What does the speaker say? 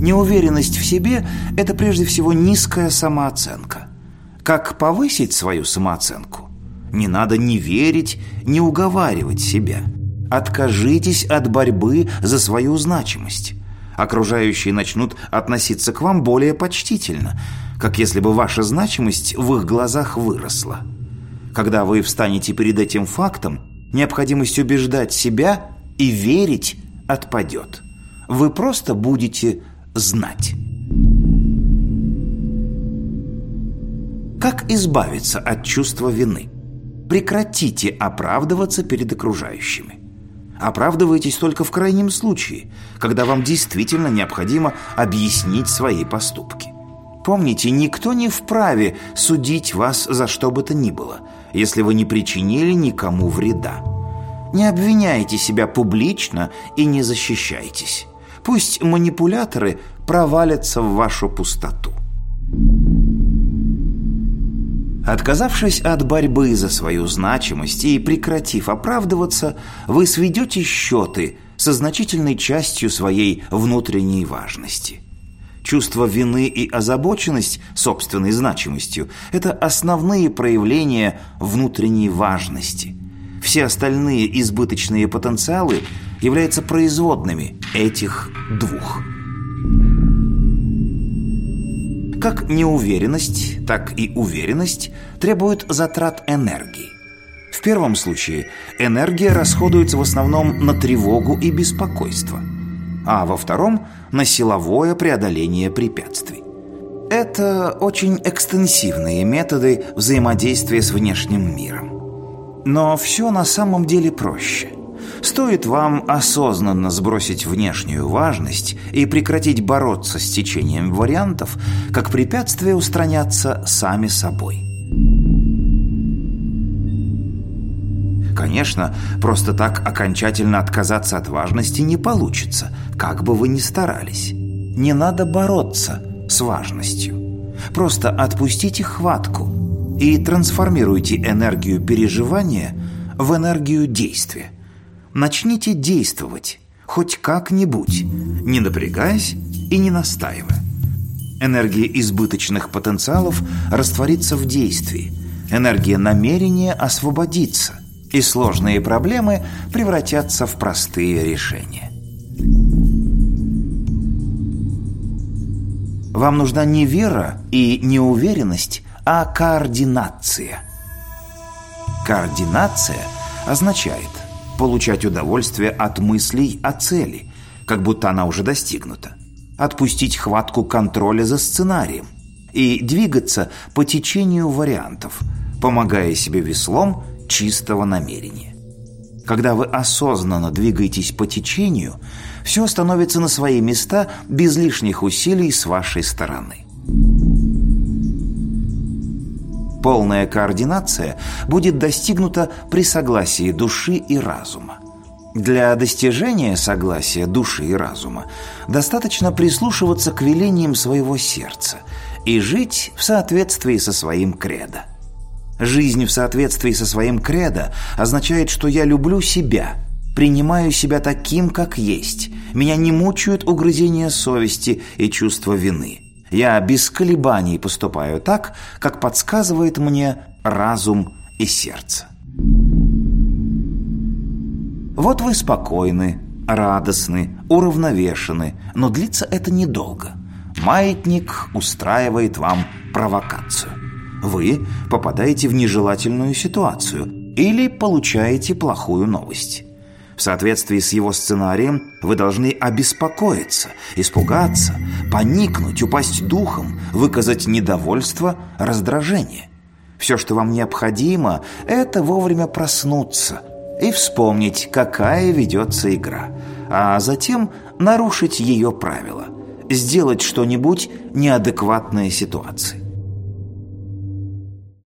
Неуверенность в себе – это прежде всего низкая самооценка. Как повысить свою самооценку? Не надо ни верить, ни уговаривать себя. Откажитесь от борьбы за свою значимость. Окружающие начнут относиться к вам более почтительно, как если бы ваша значимость в их глазах выросла. Когда вы встанете перед этим фактом, необходимость убеждать себя и верить отпадет. Вы просто будете знать. Как избавиться от чувства вины? Прекратите оправдываться перед окружающими. Оправдывайтесь только в крайнем случае, когда вам действительно необходимо объяснить свои поступки. Помните, никто не вправе судить вас за что бы то ни было, если вы не причинили никому вреда. Не обвиняйте себя публично и не защищайтесь. Пусть манипуляторы провалятся в вашу пустоту. Отказавшись от борьбы за свою значимость и прекратив оправдываться, вы сведете счеты со значительной частью своей внутренней важности. Чувство вины и озабоченность собственной значимостью – это основные проявления внутренней важности. Все остальные избыточные потенциалы являются производными этих двух. Как неуверенность, так и уверенность требуют затрат энергии. В первом случае энергия расходуется в основном на тревогу и беспокойство, а во втором – на силовое преодоление препятствий. Это очень экстенсивные методы взаимодействия с внешним миром. Но все на самом деле проще – Стоит вам осознанно сбросить внешнюю важность и прекратить бороться с течением вариантов, как препятствия устранятся сами собой. Конечно, просто так окончательно отказаться от важности не получится, как бы вы ни старались. Не надо бороться с важностью. Просто отпустите хватку и трансформируйте энергию переживания в энергию действия начните действовать, хоть как-нибудь, не напрягаясь и не настаивая. Энергия избыточных потенциалов растворится в действии, энергия намерения освободится, и сложные проблемы превратятся в простые решения. Вам нужна не вера и неуверенность, а координация. Координация означает получать удовольствие от мыслей о цели, как будто она уже достигнута, отпустить хватку контроля за сценарием и двигаться по течению вариантов, помогая себе веслом чистого намерения. Когда вы осознанно двигаетесь по течению, все становится на свои места без лишних усилий с вашей стороны. Полная координация будет достигнута при согласии души и разума. Для достижения согласия души и разума достаточно прислушиваться к велениям своего сердца и жить в соответствии со своим кредо. Жизнь в соответствии со своим кредо означает, что я люблю себя, принимаю себя таким, как есть, меня не мучают угрызения совести и чувство вины – я без колебаний поступаю так, как подсказывает мне разум и сердце. Вот вы спокойны, радостны, уравновешены, но длится это недолго. Маятник устраивает вам провокацию. Вы попадаете в нежелательную ситуацию или получаете плохую новость. В соответствии с его сценарием вы должны обеспокоиться, испугаться, поникнуть, упасть духом, выказать недовольство, раздражение. Все, что вам необходимо, это вовремя проснуться и вспомнить, какая ведется игра, а затем нарушить ее правила, сделать что-нибудь неадекватной ситуации.